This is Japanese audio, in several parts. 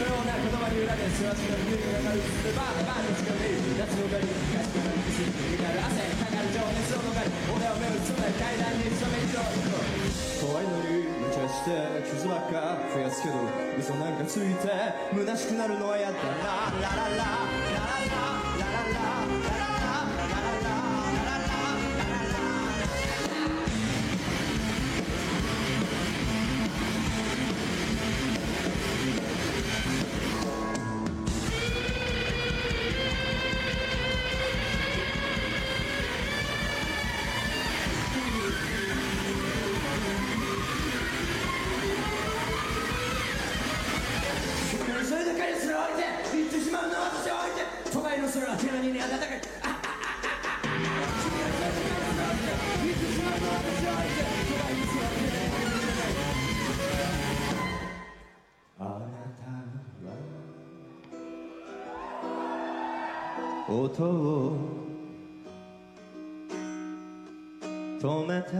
のような言葉に裏で素足の匂いが流れバーバーの近くに夏の狩り東の狩りになる汗かかる情熱を逃れ俺は目をつぶな階段に染め色怖いのに無茶して傷ばっか増やすけど嘘なんかついて虚しくなるのはやだな。ララララララララララララ。音を止めて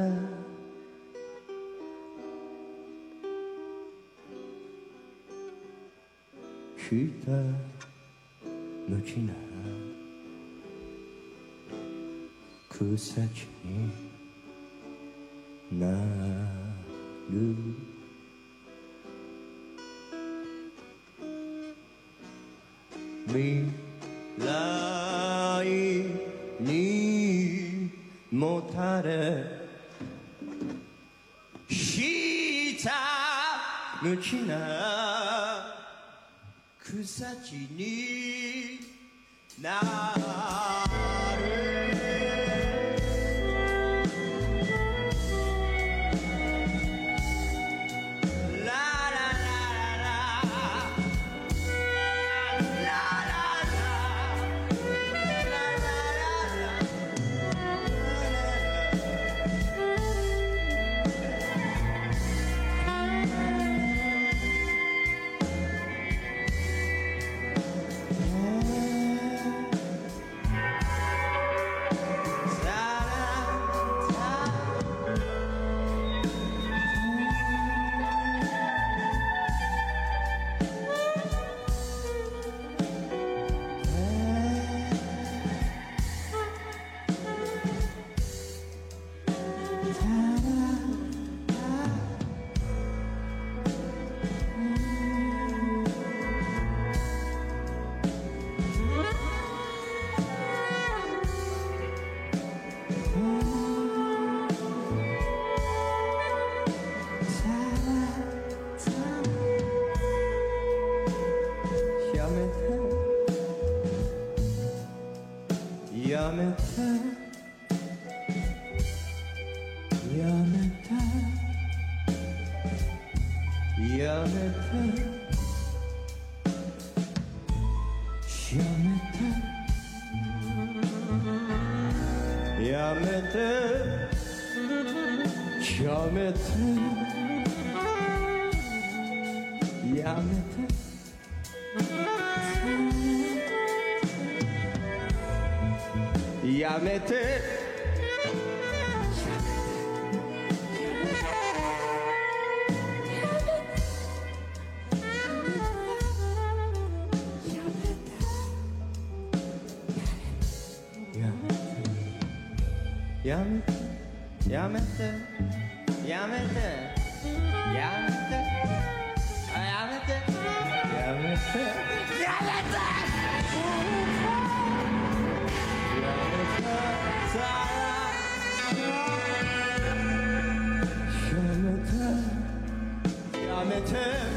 ひたむきな草地になる。未来きな草地になる。Kıyamete Kıyamete Kıyamete Kıyamete Kıyamete Kıyamete Kıyamete kıyameti Yamete, yamete, yamete, yamete, yamete, yamete. tell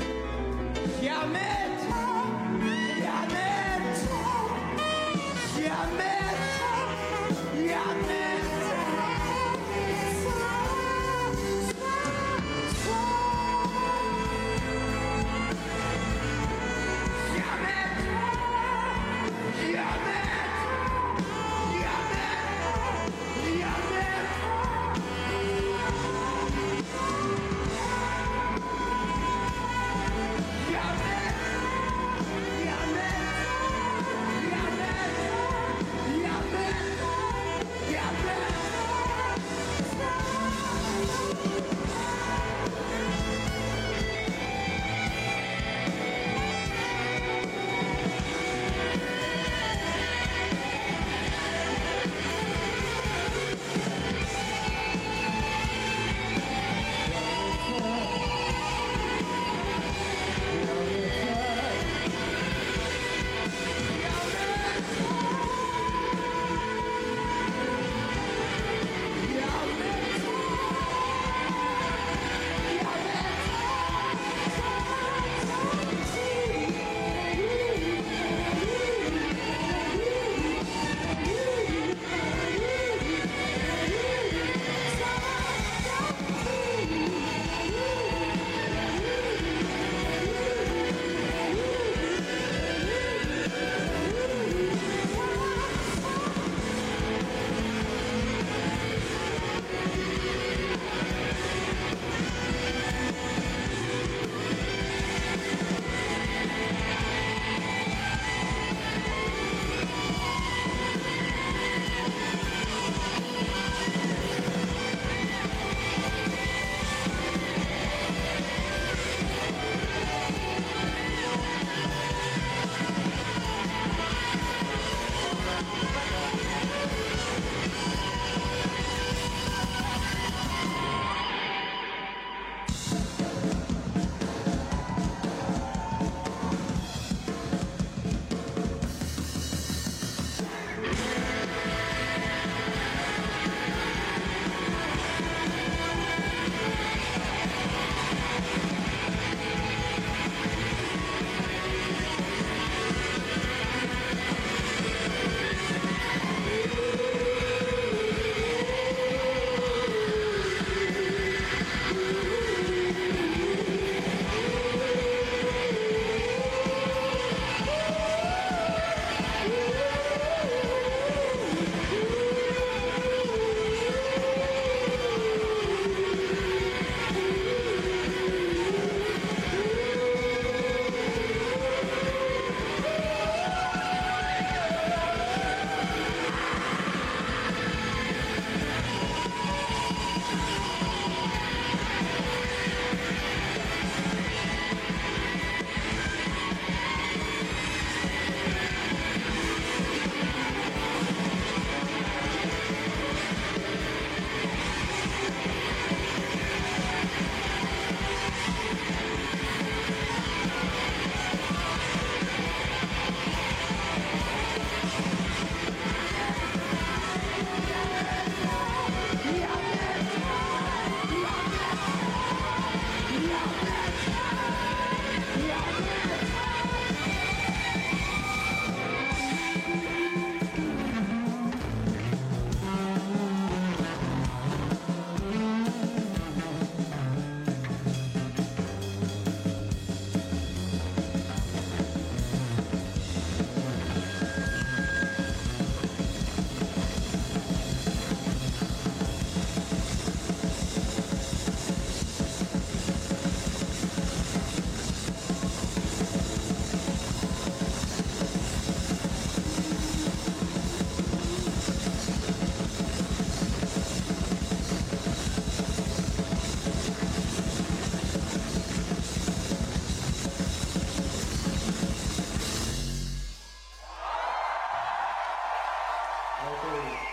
Hallelujah.